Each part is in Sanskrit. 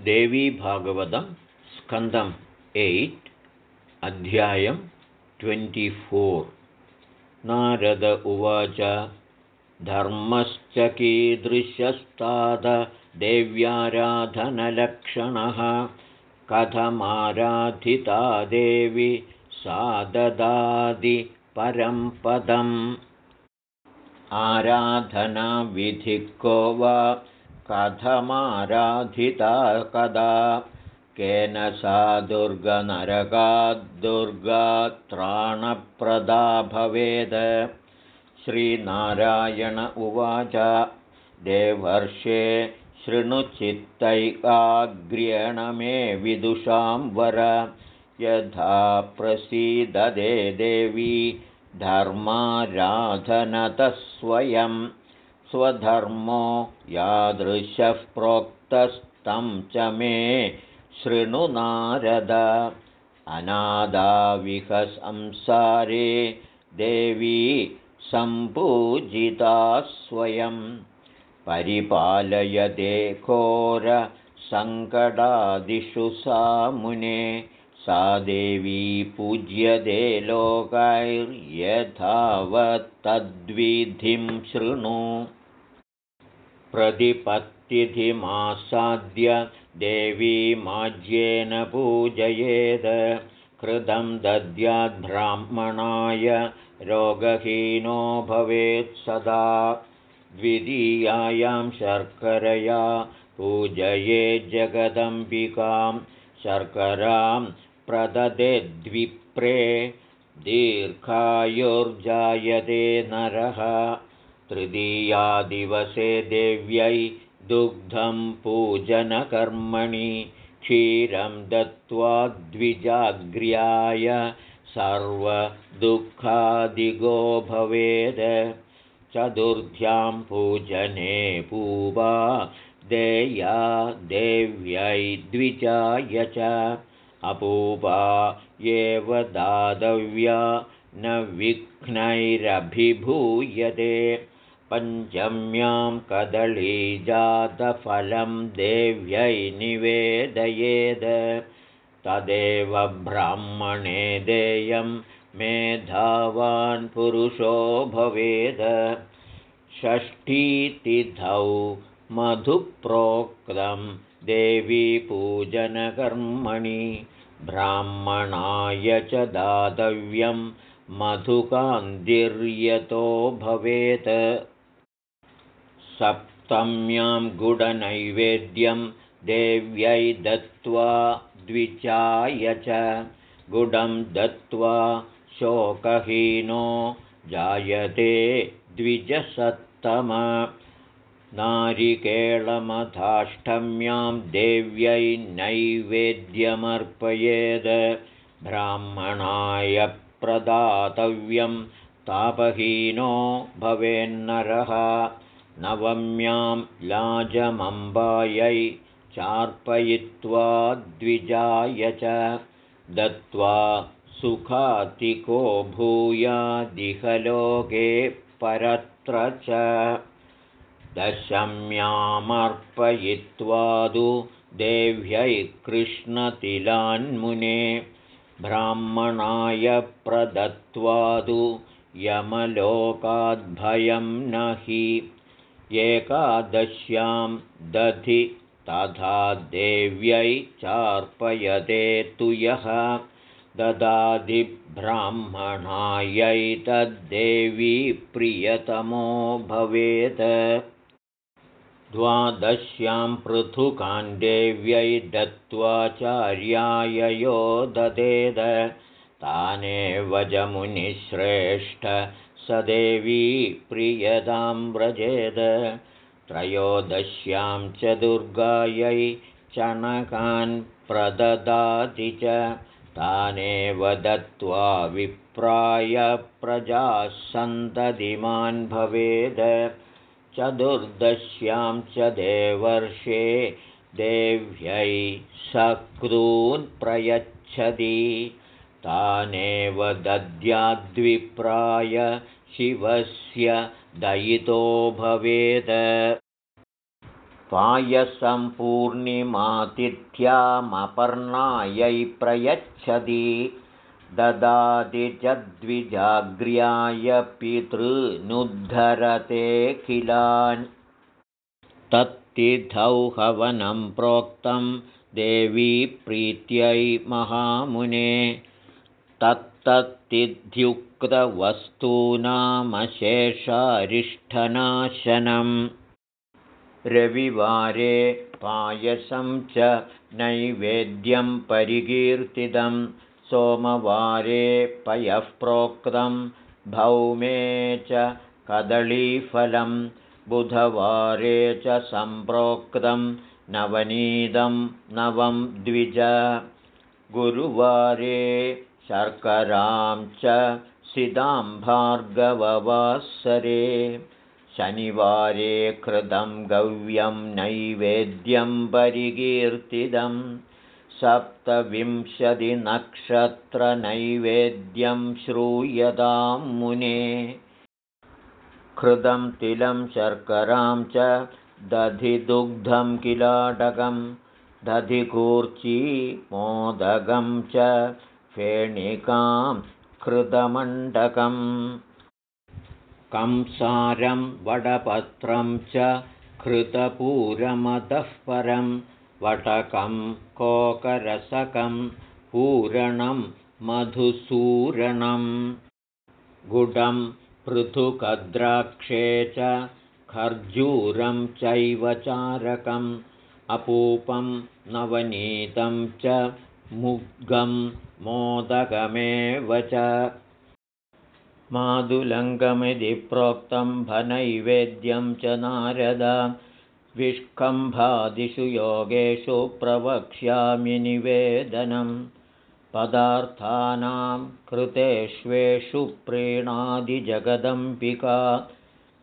देवीभागवतं स्कन्दम् एय्ट् अध्यायं ट्वेण्टिफोर्। नारद उवाच धर्मश्च कीदृशस्ताददेव्याराधनलक्षणः कथमाराधिता देवी सा ददाति परं पदम् आराधनाविधिको वा कथमाराधिता कदा? केन सा दुर्गनरकाद्दुर्गात्राणप्रदा भवेद्? श्रीनारायण उवाच देवर्षे शृणुचित्तैकाग्र्येण मे विदुषां वर। यथा प्रसीददे देवी धर्माराधनतः स्वयं स्वधर्मो यादृशः प्रोक्तस्तं च मे शृणु नारद। अनादाविहसंसारे देवी सम्पूजिता स्वयं। परिपालयते घोरसङ्कटादिषु सा मुने सा देवी पूज्यते लोकैर्यथावत्तद्विधिं शृणु प्रतिपत्तिथिमासाद्य देवी माज्येन पूजयेत्। कृतं दद्याद्ब्राह्मणाय रोगहीनो भवेत् सदा। द्वितीयायां शर्करया पूजये जगदम्बिकां। शर्करां प्रददेद्विप्रे दीर्घायुर्जायते नरः तृतीयादिवसे देव्यै दुग्धं पूजनकर्मणि क्षीरं दत्त्वा द्विजाग्र्याय सर्वदुःखादिगो भवेद् चतुर्थ्यां पूजने पूवा देया देव्यै द्विजाय च। अपूपा एव दातव्या न विघ्नैरभिभूयते पञ्चम्यां कदलीजातफलं देव्यै निवेदयेद्। तदेव ब्राह्मणे देयं मेधावान् पुरुषो भवेद्। षष्ठीतिथौ मधुप्रोक्तं देवीपूजनकर्मणि ब्राह्मणाय च दातव्यं मधुकान्तिर्यतो भवेत् सप्तम्यां गुडनैवेद्यं देव्यै दत्त्वा द्विचाय च गुडं दत्त्वा शोकहीनो जायते द्विजसत्तम। नारिकेळमधाष्टम्यां देव्यै नैवेद्यमर्पयेद् ब्राह्मणाय प्रदातव्यं तापहीनो भवेन्नरः नवम्यां लाजमम्बायै चार्पयित्वा द्विजाय च दत्त्वा सुखातिको भूयादिहलोके परत्र च दशम्यामर्पयित्वादु देव्यै कृष्णतिलान्मुने ब्राह्मणाय प्रदत्त्वादु यमलोकाद्भयं न हि एकादश्यां दधि तथा देव्यै चार्पयते तु यः। ददादिब्राह्मणायै प्रियतमो भवेत्। द्वादश्यां पृथुकान् देव्यै दत्त्वाचार्याय यो ददेद। तानेव जमुनिश्रेष्ठ स देवी प्रियतां व्रजेद। त्रयोदश्यां च दुर्गायै चणकान् प्रददाति च। तानेव दत्त्वा विप्राय प्रजासन्ततिमान् भवेद। चतुर्दश्यां च देवर्षे देव्यै सकृन् प्रयच्छति तानेव दद्याद्विप्राय शिवस्य दयितो भवेत् पायसं पूर्णिमातिथ्यामपर्णायै प्रयच्छति ददाति च द्विजाग्र्याय पितृनुद्धरतेऽखिलान्। तत्तिथौ हवनं प्रोक्तं देवी प्रीत्यै महामुने तत्तत्तिथ्युक्तवस्तूनामशेषारिष्ठनाशनम् रविवारे पायसं च नैवेद्यं परिकीर्तितं। सोमवारे पयः प्रोक्तं भौमे च कदलीफलं बुधवारे च सम्प्रोक्तं नवनीदं नवं द्विज। गुरुवारे शर्करां च सिदां भार्गववासरे। शनिवारे कृतं गव्यं नैवेद्यं परिकीर्तितं। सप्तविंशतिनक्षत्रनैवेद्यं श्रूयतां मुने। कृतं तिलं शर्करां च दधिदुग्धं किलाटकं दधिकूर्ची मोदकं च फेणिकां कृतमण्डकम्। कंसारं वडपत्रं च कृतपूरमतः परं। वटकं कोकरसकं पूरणं मधुसूरणं गुडं पृथुकद्राक्षे च खर्जूरं चैव चारकम्। अपूपं नवनीतं च मुग्गं मोदकमेव च। मादुलङ्गमिति प्रोक्तं भनैवेद्यं च नारद। विष्कम्भादिषु योगेषु प्रवक्ष्यामि निवेदनं। पदार्थानां कृतेष्वेषु प्रीणादिजगदम्बिका।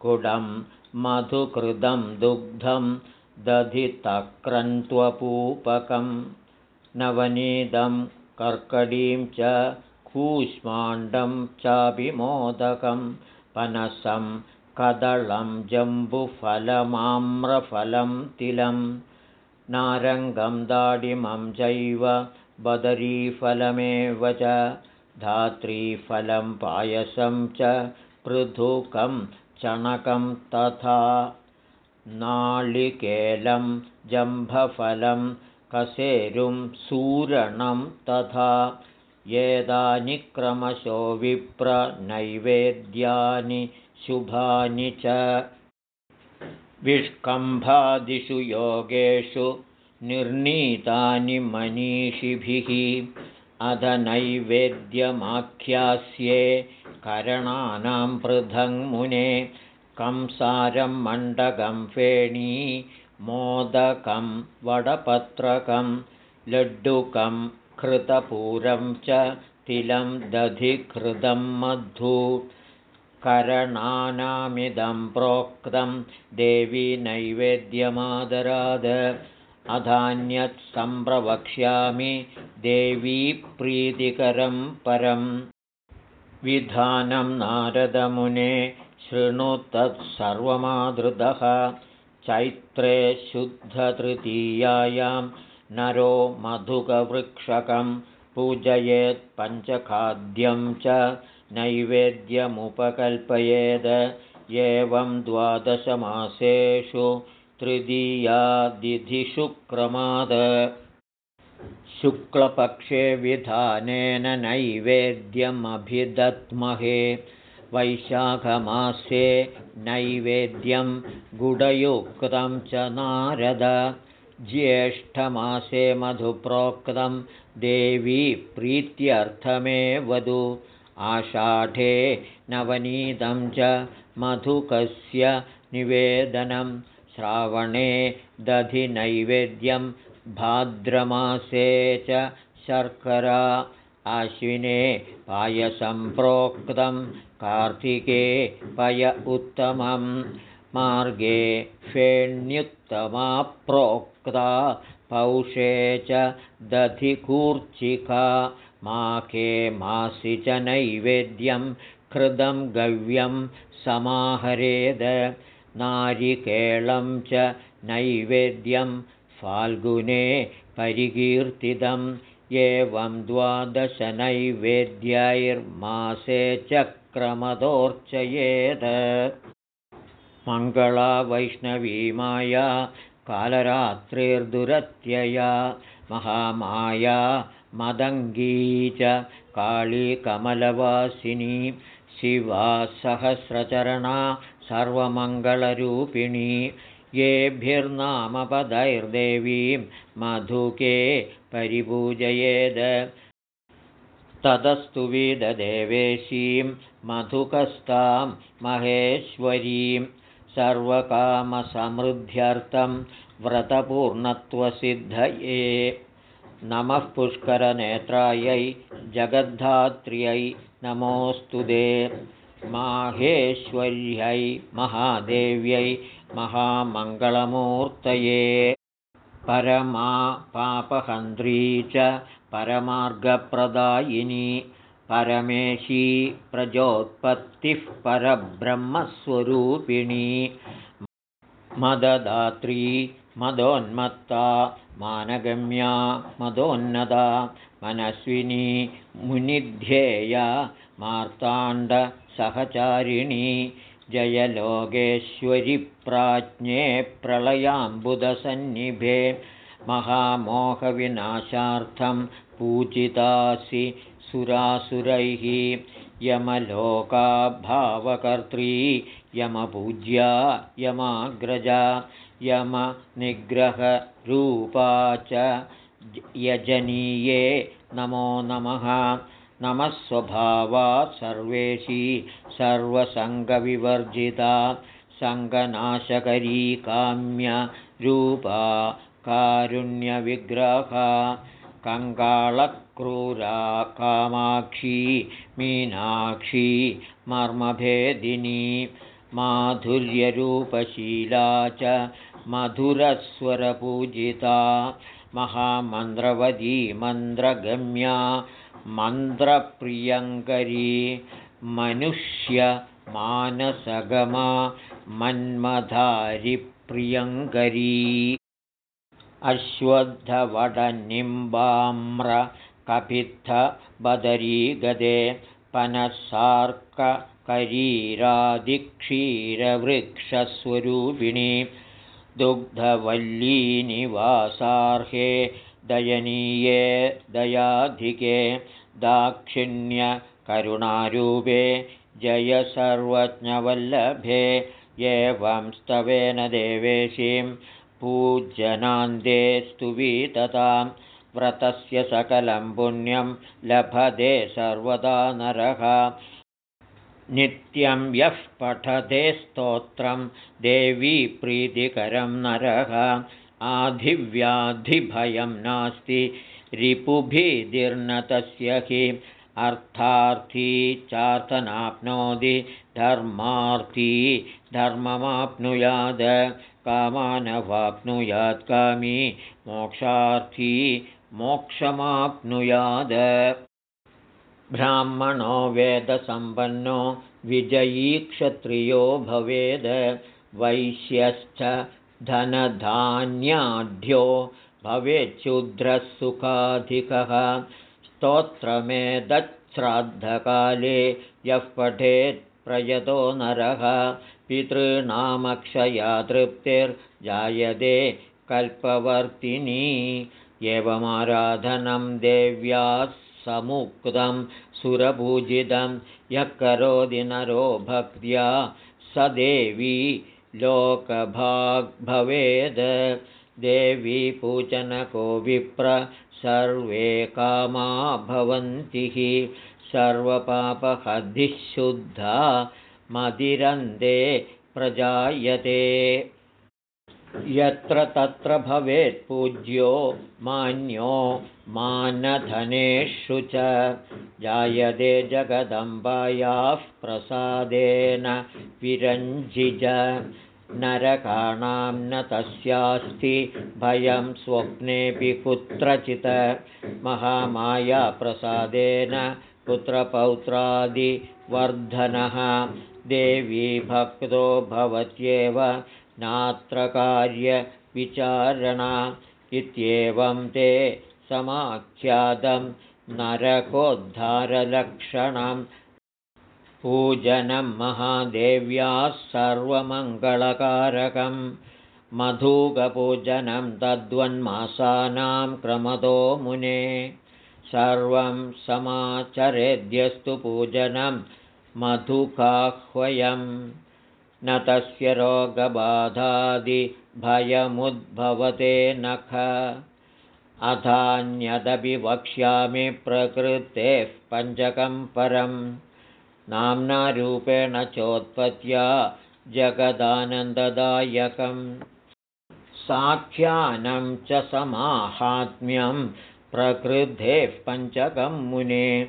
कुडं मधुकृतं दुग्धं दधितक्रन्त्वपूपकं नवनीदं कर्कडीं च कूष्माण्डं चाभिमोदकं पनसं कदलं जम्बुफलमाम्रफलं तिलं नारङ्गं दाडिमं चैव बदरीफलमेव च धात्रीफलं पायसं च पृथुकं चणकं तथा नाळिकेलं जम्भफलं कसेरुं सूरणं तथा एतानि विप्रनैवेद्यानि शुभानि च। विष्कम्भादिषु योगेषु निर्णीतानि मनीषिभिः अध नैवेद्यमाख्यास्ये करणानां पृथङ्मुने कंसारं मण्डकं फेणी मोदकं वडपत्रकं लड्डुकं कृतपूरं च तिलं दधिकृतं मधु। करणानामिदं प्रोक्तं देवी नैवेद्यमादराद। अधान्यत् सम्प्रवक्ष्यामि देवी प्रीतिकरं परं विधानं नारदमुने शृणु तत्सर्वमादृतः चैत्रे शुद्धतृतीयायां नरो मधुकवृक्षकं पूजयेत् पञ्चखाद्यं च नैवेद्यमुपकल्पयेद। एवं द्वादशमासेषु तृतीयादिधिशुक्रमाद शुक्लपक्षे विधानेन नैवेद्यमभिदत्महे वैशाखमासे नैवेद्यं गुडयुक्तं च नारद। ज्येष्ठमासे मधुप्रोक्तं देवी प्रीत्यर्थमे वधु आषाढे नवनीतं च मधुकस्य निवेदनं। श्रावणे दधिनैवेद्यं भाद्रमासे च शर्करा आश्विने पायसं प्रोक्तं कार्तिके पय उत्तमं। मार्गे फेण्युत्तमा प्रोक्ता पौषे च दधिकूर्चिका। माके मासि च नैवेद्यं कृतं गव्यं समाहरेद। नारिकेळं च नैवेद्यं फाल्गुने परिकीर्तितम् एवं द्वादशनैवेद्यैर्मासे चक्रमदोर्चयेत्। मङ्गला वैष्णवीमाया कालरात्रिर्दुरत्यया महामाया मदङ्गी च कालीकमलवासिनी शिवा सहस्रचरणा सर्वमङ्गलरूपिणी येभिर्नामपदैर्देवीं मधुके परिपूजयेद्। ततस्तु विददेवेशीं मधुकस्तां महेश्वरीं सर्वकामसमृद्ध्यर्थं व्रतपूर्णत्वसिद्धये। नमः पुष्करनेत्रायै जगद्धात्र्यै नमोऽस्तु दे। माहेश्वर्यै महादेव्यै महामङ्गलमूर्तये। परमा पापहन्त्री च परमार्गप्रदायिनी परमेशी प्रजोत्पत्तिः परब्रह्मस्वरूपिणी। मददात्री मदोन्मत्ता मानगम्या मदोन्नदा मनस्विनी मुनिध्येया मार्ताण्डसहचारिणी जयलोकेश्वरि प्राज्ञे प्रलयाम्बुदसन्निभे महामोहविनाशार्थं पूजितासि सुरासुरैः यमलोकाभावकर्त्री यमपूज्या यमाग्रजा यमनिग्रहरूपा च यजनीये नमो नमः नमः स्वभावा सर्वेशी सर्वसङ्गविवर्जिता सङ्गनाशकरी काम्यरूपा कारुण्यविग्रहा कङ्गालक्रूरा कामाक्षी मीनाक्षी मर्मभेदिनी माधुर्यरूपशीला च मधुरस्वरपूजिता महामन्द्रवदी मन्द्रगम्या मन्त्रप्रियङ्करी मनुष्यमानसगमा मन्मधारिप्रियङ्करी। अश्वत्थवडनिम्बाम्रकपित्थबदरीगदे पनसार्ककरीरादिक्षीरवृक्षस्वरूपिणी दुग्धवल्लीनिवासार्हे दयनीये दयाधिके दाक्षिण्यकरुणारूपे जय सर्वज्ञवल्लभे एवं स्तवेन देवेशीं पूजनान्ते स्तुवीततां व्रतस्य सकलं पुण्यं लभते सर्वदा नरः। नित्यं यः पठते स्तोत्रं देवी प्रीतिकरं नरः आधिव्याधिभयं नास्ति। रिपुभिर्न तस्य हि अर्थार्थी चार्थनाप्नोति धर्मार्थी धर्ममाप्नुयात् कामानवाप्नुयात् कामी मोक्षार्थी मोक्षमाप्नुयात् ब्राह्मणो वेदसम्पन्नो विजयीक्षत्रियो भवेद् वैश्यश्च धनधान्याढ्यो भवेच्छूद्रः सुखाधिकः स्तोत्रमेतच्छ्राद्धकाले यः पठेत् प्रयतो नरः। पितॄणामक्षया तृप्तिर्जायते कल्पवर्तिनी। एवमाराधनं देव्याः समुक्तं सुरपूजितं यः करोति नरो भक्त्या स देवी लोकभाग्भवेद् देवी पूजनको विप्र सर्वे कामा भवन्ति। हि सर्वपापहद्भिः शुद्धा मदिरन्ते प्रजायते। यत्र तत्र भवेत् पूज्यो मान्यो मानधनेषु च जायते जगदम्बायाः प्रसादेन विरञ्जिज। नरकाणां न तस्यास्ति भयं स्वप्नेऽपि कुत्रचित् महामायाप्रसादेन पुत्रपौत्रादिवर्धनः। देवी भक्तो भवत्येव नात्र कार्यविचारणा इत्येवं ते समाख्यातं नरकोद्धारलक्षणं। पूजनं महादेव्याः सर्वमङ्गलकारकं। मधुकपूजनं तद्वन्मासानां क्रमदो मुने। सर्वं समाचरेद्यस्तु पूजनं मधुकाह्वयं। न तस्य रोगबाधादिभयमुद्भवते नख अथान्यदपि वक्ष्यामि प्रकृतेः पञ्चकं परं। नाम्नारूपेण चोत्पत्त्या जगदानन्ददायकं। साख्यानं च समाहात्म्यं प्रकृतेः पञ्चकं मुने।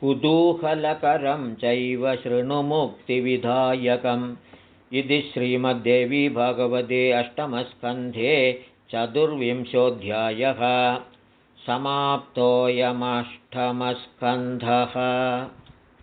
कुतूहलकरं चैव शृणुमुक्तिविधायकम्। इति श्रीमद्देवी भगवते अष्टमस्कन्धे चतुर्विंशोऽध्यायः समाप्तोऽयमष्टमस्कन्धः